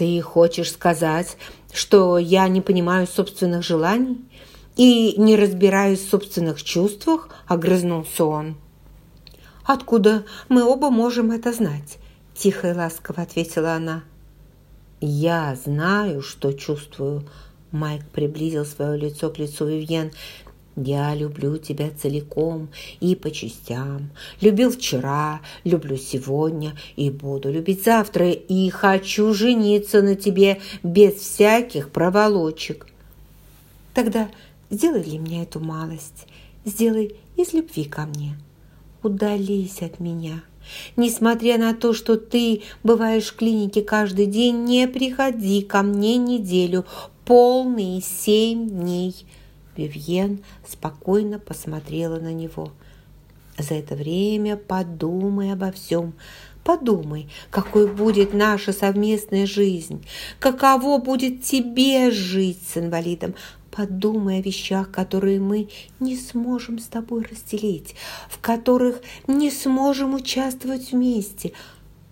«Ты хочешь сказать, что я не понимаю собственных желаний и не разбираюсь в собственных чувствах?» – огрызнулся он. «Откуда мы оба можем это знать?» – тихо и ласково ответила она. «Я знаю, что чувствую», – Майк приблизил свое лицо к лицу Вивьен. «Я люблю тебя целиком и по частям. Любил вчера, люблю сегодня и буду любить завтра. И хочу жениться на тебе без всяких проволочек». «Тогда сделай для меня эту малость. Сделай из любви ко мне. Удались от меня». Несмотря на то, что ты бываешь в клинике каждый день, не приходи ко мне неделю, полные семь дней. Вивьен спокойно посмотрела на него. За это время подумай обо всем. Подумай, какой будет наша совместная жизнь, каково будет тебе жить с инвалидом. Подумай о вещах, которые мы не сможем с тобой разделить, в которых не сможем участвовать вместе,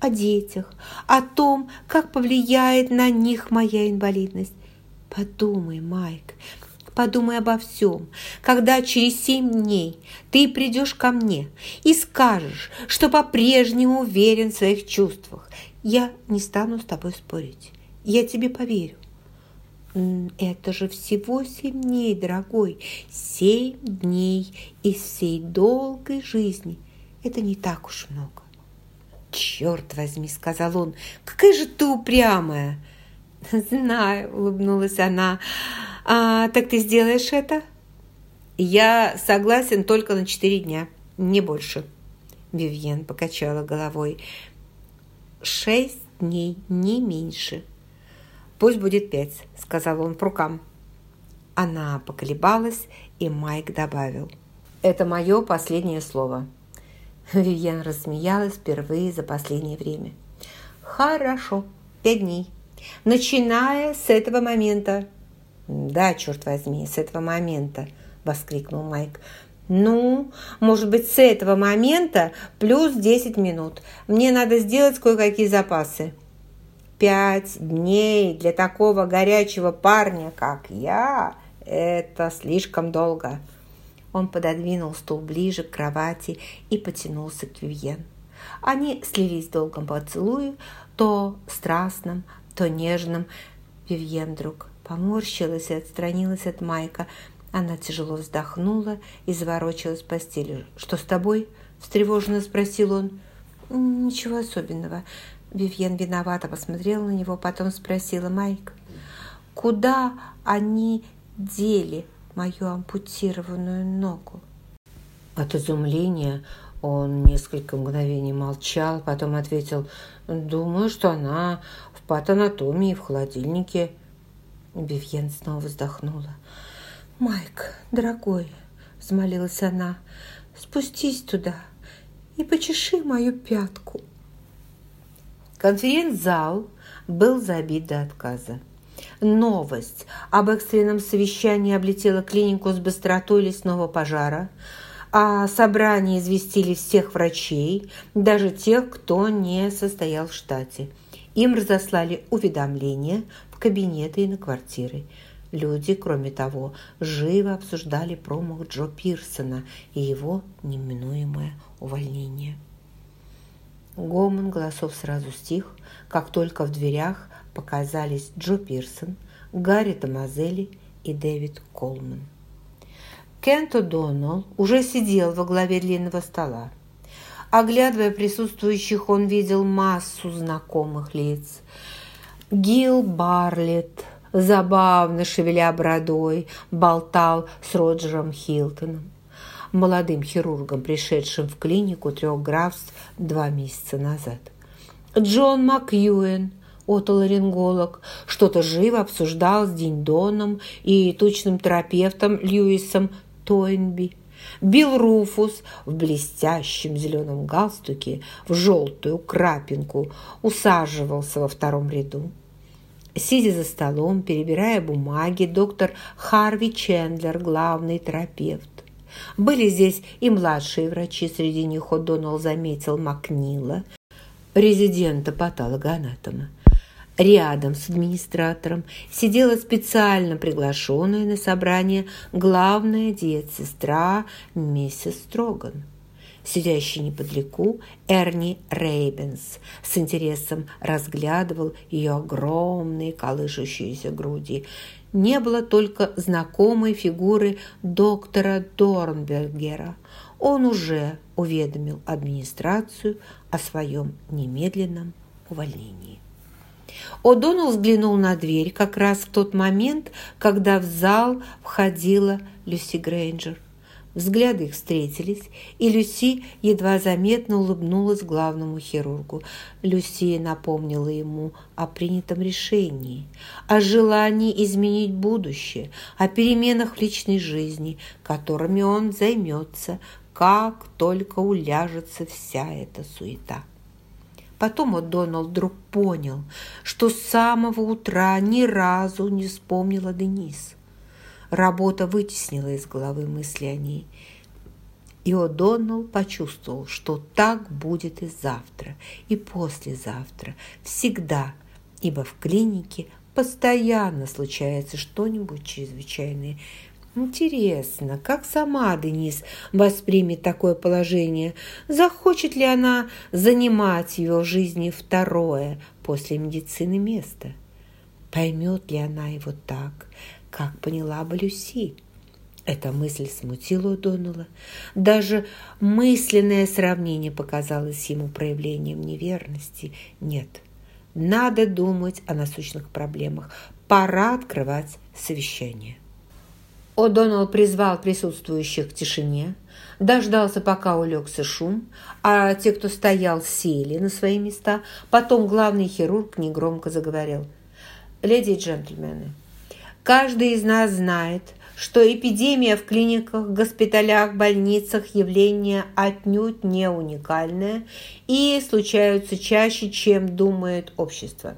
о детях, о том, как повлияет на них моя инвалидность. Подумай, Майк, подумай обо всем, когда через семь дней ты придешь ко мне и скажешь, что по-прежнему уверен в своих чувствах. Я не стану с тобой спорить. Я тебе поверю. Это же всего семь дней, дорогой. Семь дней из всей долгой жизни. Это не так уж много. «Черт возьми!» — сказал он. «Какая же ты упрямая!» «Знаю», — улыбнулась она. «А, «Так ты сделаешь это?» «Я согласен только на четыре дня, не больше». Вивьен покачала головой. «Шесть дней, не меньше». «Пусть будет пять», — сказал он по рукам. Она поколебалась, и Майк добавил. «Это мое последнее слово». Вивьен рассмеялась впервые за последнее время. «Хорошо, пять дней. Начиная с этого момента». «Да, черт возьми, с этого момента», – воскликнул Майк. «Ну, может быть, с этого момента плюс десять минут. Мне надо сделать кое-какие запасы». «Пять дней для такого горячего парня, как я, это слишком долго». Он пододвинул стул ближе к кровати и потянулся к Вивьен. Они слились в долгом поцелуе, то страстным, то нежным. Вивьен вдруг поморщилась и отстранилась от Майка. Она тяжело вздохнула и заворочилась в постели. «Что с тобой?» – встревоженно спросил он. «Ничего особенного». Вивьен виновато посмотрела на него, потом спросила Майк. «Куда они дели мою ампутированную ногу?» От изумления он несколько мгновений молчал, потом ответил, «Думаю, что она патанатомии в холодильнике». Бивьен снова вздохнула. «Майк, дорогой», – взмолилась она, – «спустись туда и почеши мою пятку». Конференц-зал был забит до отказа. Новость об экстренном совещании облетела клинику с быстротой лесного пожара. О собрании известили всех врачей, даже тех, кто не состоял в штате – им разослали уведомления кабинеты и на квартиры. Люди, кроме того, живо обсуждали промах Джо Пирсона и его неминуемое увольнение. Гомон голосов сразу стих, как только в дверях показались Джо Пирсон, Гарри Томазелли и Дэвид Колман. Кент О'Доннелл уже сидел во главе длинного стола. Оглядывая присутствующих, он видел массу знакомых лиц. Гил Барлетт, забавно шевеля бородой, болтал с Роджером Хилтоном, молодым хирургом, пришедшим в клинику трех графств два месяца назад. Джон Макьюэн, отоларинголог, что-то живо обсуждал с Диндоном и тучным терапевтом Льюисом Тойнби. Билл Руфус в блестящем зеленом галстуке в желтую крапинку усаживался во втором ряду. Сидя за столом, перебирая бумаги, доктор Харви Чендлер, главный терапевт. Были здесь и младшие врачи, среди них О'Доннелл заметил Макнила, резидента патологоанатома. Рядом с администратором сидела специально приглашенная на собрание главная диет-сестра миссис Строган. Сидящий неподалеку Эрни Рейбенс с интересом разглядывал ее огромные колышущиеся груди. Не было только знакомой фигуры доктора Дорнбергера. Он уже уведомил администрацию о своем немедленном увольнении. О'Доннелл взглянул на дверь как раз в тот момент, когда в зал входила Люси Грейнджер. Взгляды их встретились, и Люси едва заметно улыбнулась главному хирургу. Люси напомнила ему о принятом решении, о желании изменить будущее, о переменах в личной жизни, которыми он займется, как только уляжется вся эта суета. Потом О'Доннелл вдруг понял, что с самого утра ни разу не вспомнила Денис. Работа вытеснила из головы мысли о ней. И О'Доннелл почувствовал, что так будет и завтра, и послезавтра, всегда, ибо в клинике постоянно случается что-нибудь чрезвычайное. Интересно, как сама Денис воспримет такое положение? Захочет ли она занимать в его жизни второе после медицины место? Поймет ли она его так, как поняла бы Люси? Эта мысль смутила Донала. Даже мысленное сравнение показалось ему проявлением неверности. Нет, надо думать о насущных проблемах. Пора открывать совещание. О'Доннелл призвал присутствующих к тишине, дождался, пока улегся шум, а те, кто стоял, сели на свои места. Потом главный хирург негромко заговорил. «Леди и джентльмены, каждый из нас знает, что эпидемия в клиниках, госпиталях, больницах явление отнюдь не уникальное и случаются чаще, чем думает общество».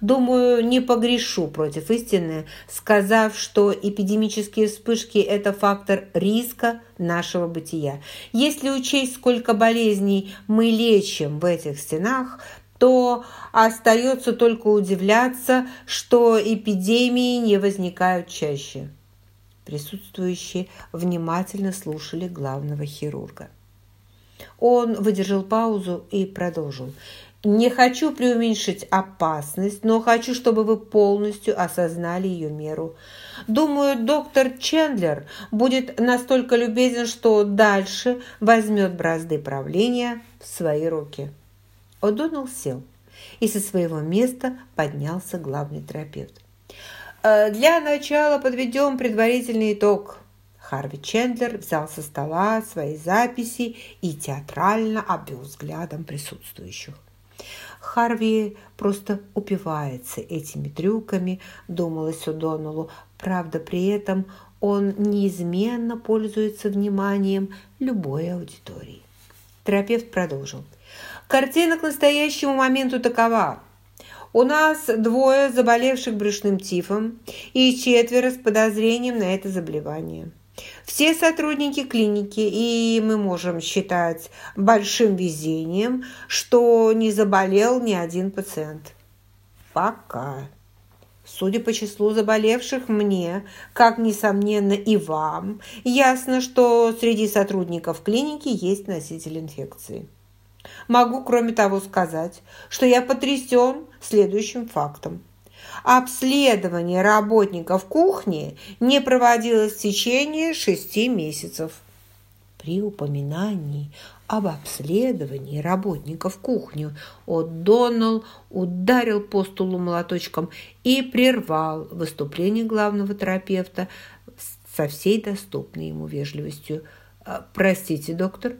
Думаю, не погрешу против истины, сказав, что эпидемические вспышки – это фактор риска нашего бытия. Если учесть, сколько болезней мы лечим в этих стенах, то остается только удивляться, что эпидемии не возникают чаще. Присутствующие внимательно слушали главного хирурга. Он выдержал паузу и продолжил. Не хочу преуменьшить опасность, но хочу, чтобы вы полностью осознали ее меру. Думаю, доктор Чендлер будет настолько любезен, что дальше возьмет бразды правления в свои руки. О'Доннелл сел, и со своего места поднялся главный терапевт. «Э, «Для начала подведем предварительный итог». Харви Чендлер взял со стола свои записи и театрально обвел взглядом присутствующих. Харви просто упивается этими трюками, думалось Удоналу. Правда, при этом он неизменно пользуется вниманием любой аудитории. Терапевт продолжил. Картина к настоящему моменту такова. У нас двое заболевших брюшным тифом и четверо с подозрением на это заболевание. Все сотрудники клиники, и мы можем считать большим везением, что не заболел ни один пациент. Пока. Судя по числу заболевших мне, как, несомненно, и вам, ясно, что среди сотрудников клиники есть носитель инфекции. Могу, кроме того, сказать, что я потрясен следующим фактом – Обследование работников кухни не проводилось в течение шести месяцев. При упоминании об обследовании работников кухни О'Доннелл ударил по столу молоточком и прервал выступление главного терапевта со всей доступной ему вежливостью. «Простите, доктор?»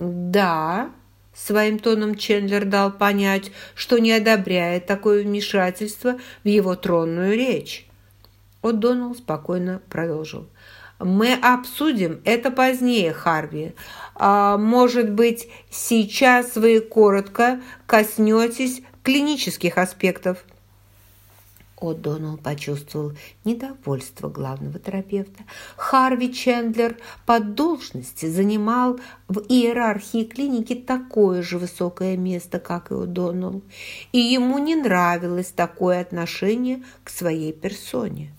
«Да», Своим тоном Чендлер дал понять, что не одобряет такое вмешательство в его тронную речь. О'Доннелл спокойно продолжил. «Мы обсудим это позднее, Харви. А, может быть, сейчас вы коротко коснетесь клинических аспектов?» О'Доннелл почувствовал недовольство главного терапевта. Харви Чендлер по должности занимал в иерархии клиники такое же высокое место, как и О'Доннелл, и ему не нравилось такое отношение к своей персоне.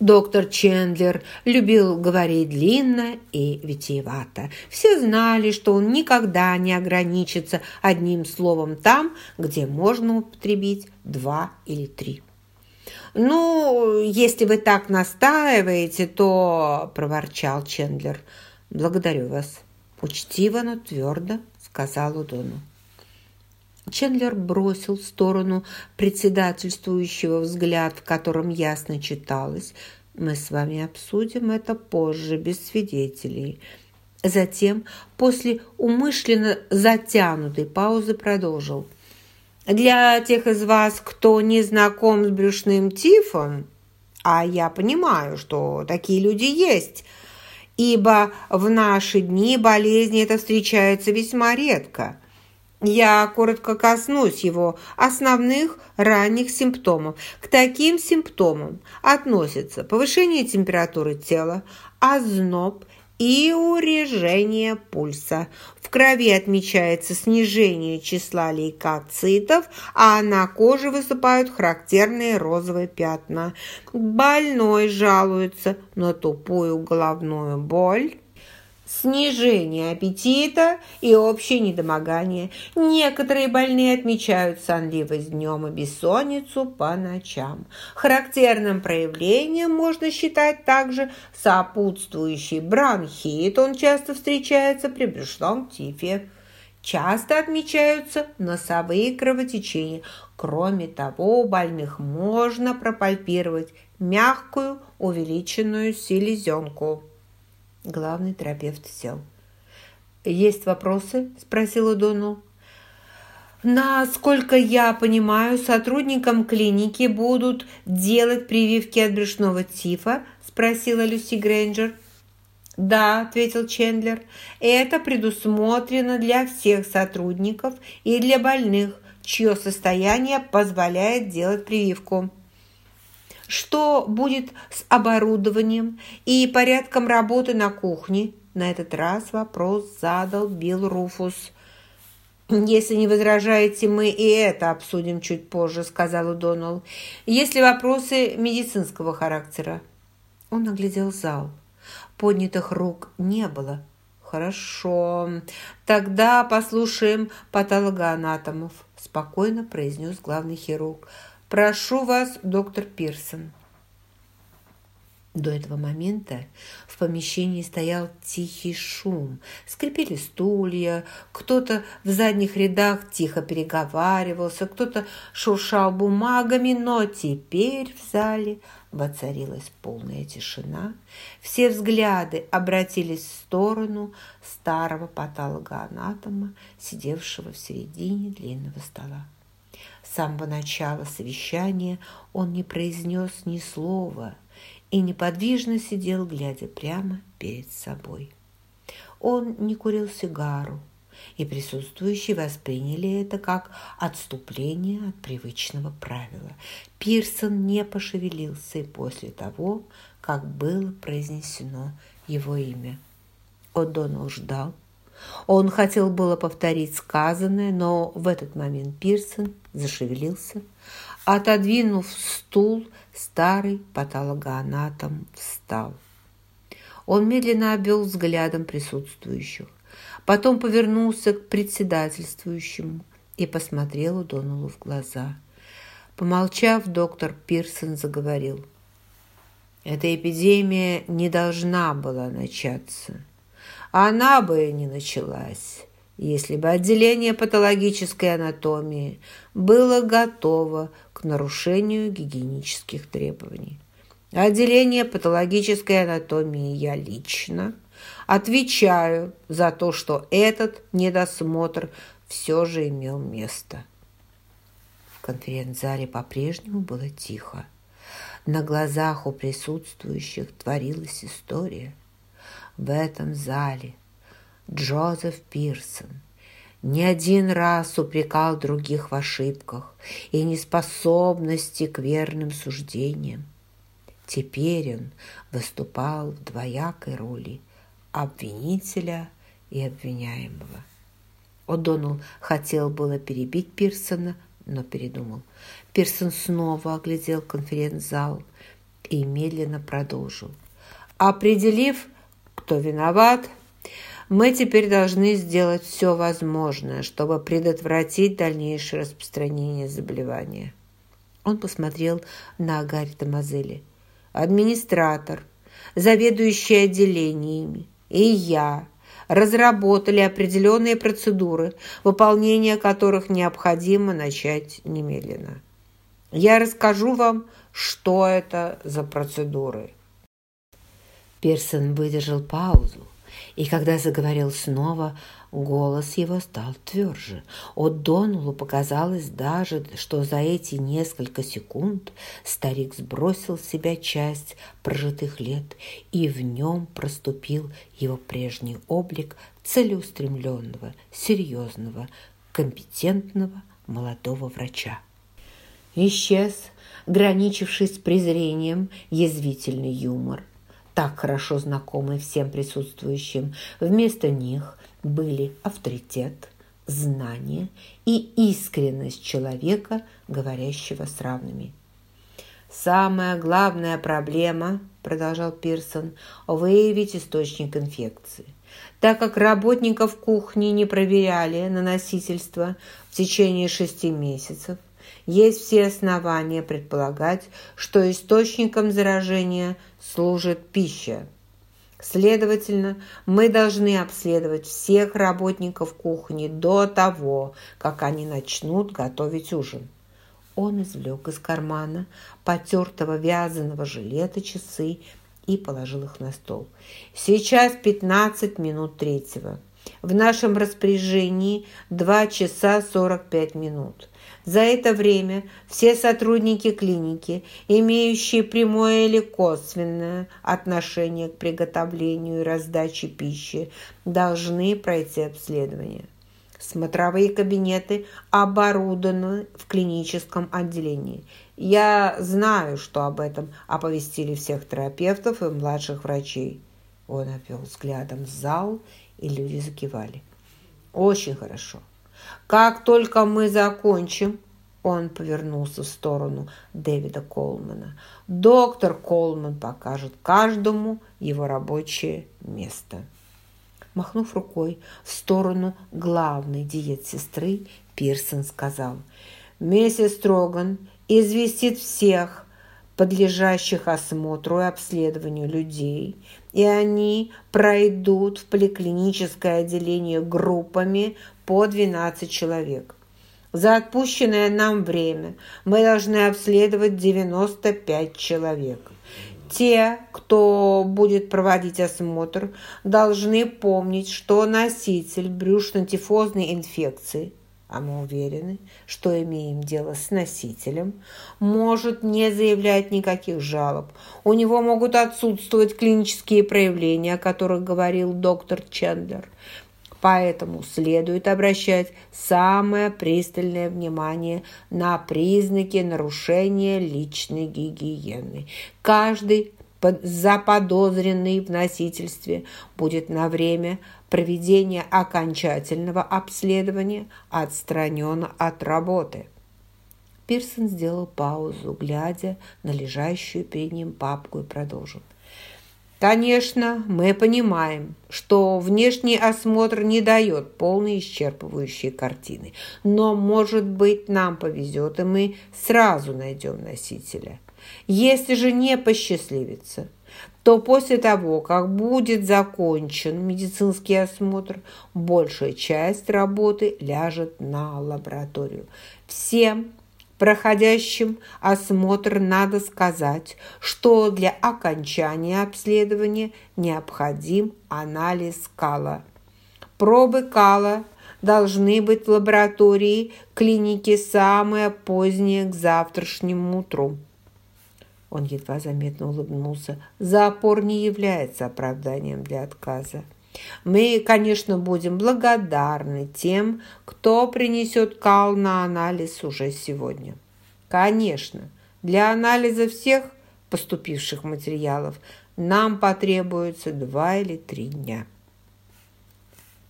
Доктор Чендлер любил говорить длинно и витиевато. Все знали, что он никогда не ограничится одним словом там, где можно употребить два или три. «Ну, если вы так настаиваете, то...» – проворчал Чендлер. «Благодарю вас». Учтиво, но твердо сказал Удону. Чендлер бросил в сторону председательствующего взгляд, в котором ясно читалось «Мы с вами обсудим это позже, без свидетелей». Затем, после умышленно затянутой паузы, продолжил – для тех из вас, кто не знаком с брюшным тифом, а я понимаю, что такие люди есть, ибо в наши дни болезни это встречается весьма редко. Я коротко коснусь его основных ранних симптомов. К таким симптомам относятся повышение температуры тела, озноб и урежение пульса. В крови отмечается снижение числа лейкоцитов, а на коже выступают характерные розовые пятна. Больной жалуется на тупую головную боль снижение аппетита и общее недомогание. Некоторые больные отмечают сонливость днем и бессонницу по ночам. Характерным проявлением можно считать также сопутствующий бронхит. Он часто встречается при брюшном тифе. Часто отмечаются носовые кровотечения. Кроме того, у больных можно пропальпировать мягкую увеличенную селезенку. Главный терапевт сел. «Есть вопросы?» – спросила Дону. Насколько я понимаю, сотрудникам клиники будут делать прививки от брюшного тифа? Спросила Люси Грейнджер. Да, ответил Чендлер. Это предусмотрено для всех сотрудников и для больных, чье состояние позволяет делать прививку что будет с оборудованием и порядком работы на кухне. На этот раз вопрос задал Билл Руфус. «Если не возражаете, мы и это обсудим чуть позже», – сказал Доналл. «Если вопросы медицинского характера». Он оглядел зал. Поднятых рук не было. «Хорошо, тогда послушаем патологоанатомов», – спокойно произнес главный хирург. «Прошу вас, доктор Пирсон». До этого момента в помещении стоял тихий шум. Скрипели стулья, кто-то в задних рядах тихо переговаривался, кто-то шуршал бумагами, но теперь в зале воцарилась полная тишина. Все взгляды обратились в сторону старого патологоанатома, сидевшего в середине длинного стола. С самого начала совещания он не произнес ни слова и неподвижно сидел, глядя прямо перед собой. Он не курил сигару, и присутствующие восприняли это как отступление от привычного правила. Пирсон не пошевелился и после того, как было произнесено его имя. О'Доннелл ждал, он хотел было повторить сказанное, но в этот момент Пирсон зашевелился. Отодвинув стул, старый патологоанатом встал. Он медленно обвел взглядом присутствующих. Потом повернулся к председательствующему и посмотрел Доналу в глаза. Помолчав, доктор Пирсон заговорил. «Эта эпидемия не должна была начаться она бы не началась, если бы отделение патологической анатомии было готово к нарушению гигиенических требований. Отделение патологической анатомии я лично отвечаю за то, что этот недосмотр все же имел место. В конференц-зале по-прежнему было тихо. На глазах у присутствующих творилась история – в этом зале Джозеф Пирсон, не один раз упрекал других в ошибках и неспособности к верным суждениям. Теперь он выступал в двоякой роли обвинителя и обвиняемого. О'Доннелл хотел было перебить Пирсона, но передумал. Пирсон снова оглядел конференц-зал и медленно продолжил. Определив, кто виноват, мы теперь должны сделать все возможное, чтобы предотвратить дальнейшее распространение заболевания. Он посмотрел на Агарь Мазели. Администратор, заведующий отделениями и я разработали определенные процедуры, выполнение которых необходимо начать немедленно. Я расскажу вам, что это за процедуры. Персон выдержал паузу, и когда заговорил снова, голос его стал тверже. От Донулу показалось даже, что за эти несколько секунд старик сбросил с себя часть прожитых лет, и в нем проступил его прежний облик целеустремленного, серьезного, компетентного молодого врача. Исчез, граничивший с презрением, язвительный юмор – так хорошо знакомы всем присутствующим. Вместо них были авторитет, знание и искренность человека, говорящего с равными. «Самая главная проблема, – продолжал Пирсон, – выявить источник инфекции. Так как работников кухни не проверяли на носительство в течение шести месяцев, есть все основания предполагать, что источником заражения служит пища. Следовательно, мы должны обследовать всех работников кухни до того, как они начнут готовить ужин. Он извлек из кармана потертого вязаного жилета часы и положил их на стол. Сейчас 15 минут третьего. В нашем распоряжении 2 часа 45 минут. За это время все сотрудники клиники, имеющие прямое или косвенное отношение к приготовлению и раздаче пищи, должны пройти обследование. Смотровые кабинеты оборудованы в клиническом отделении. Я знаю, что об этом оповестили всех терапевтов и младших врачей. Он обвел взглядом зал, и люди закивали. Очень хорошо. Как только мы закончим, он повернулся в сторону Дэвида Колмана. Доктор Колман покажет каждому его рабочее место. Махнув рукой в сторону главной диет-сестры, Пирсон сказал, «Миссис Строган известит всех подлежащих осмотру и обследованию людей, и они пройдут в поликлиническое отделение группами по 12 человек. За отпущенное нам время мы должны обследовать 95 человек. Те, кто будет проводить осмотр, должны помнить, что носитель брюшно-тифозной инфекции, а мы уверены, что имеем дело с носителем, может не заявлять никаких жалоб. У него могут отсутствовать клинические проявления, о которых говорил доктор Чендлер. Поэтому следует обращать самое пристальное внимание на признаки нарушения личной гигиены. Каждый заподозренный в носительстве будет на время проведения окончательного обследования отстранен от работы. Пирсон сделал паузу, глядя на лежащую перед ним папку и продолжил. Конечно, мы понимаем, что внешний осмотр не дает полной исчерпывающей картины, но, может быть, нам повезет, и мы сразу найдем носителя. Если же не посчастливится, то после того, как будет закончен медицинский осмотр, большая часть работы ляжет на лабораторию. Всем проходящим осмотр надо сказать, что для окончания обследования необходим анализ кала. Пробы кала должны быть в лаборатории клиники самое позднее к завтрашнему утру. Он едва заметно улыбнулся. Запор не является оправданием для отказа. Мы, конечно, будем благодарны тем, кто принесет кал на анализ уже сегодня. Конечно, для анализа всех поступивших материалов нам потребуется два или три дня.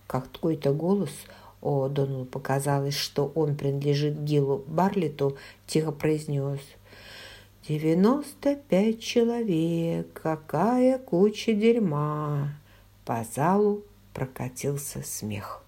Как какой-то голос, о, Доналу показалось, что он принадлежит Гилу Барлету, тихо произнес «Девяносто пять человек, какая куча дерьма!» По залу прокатился смех.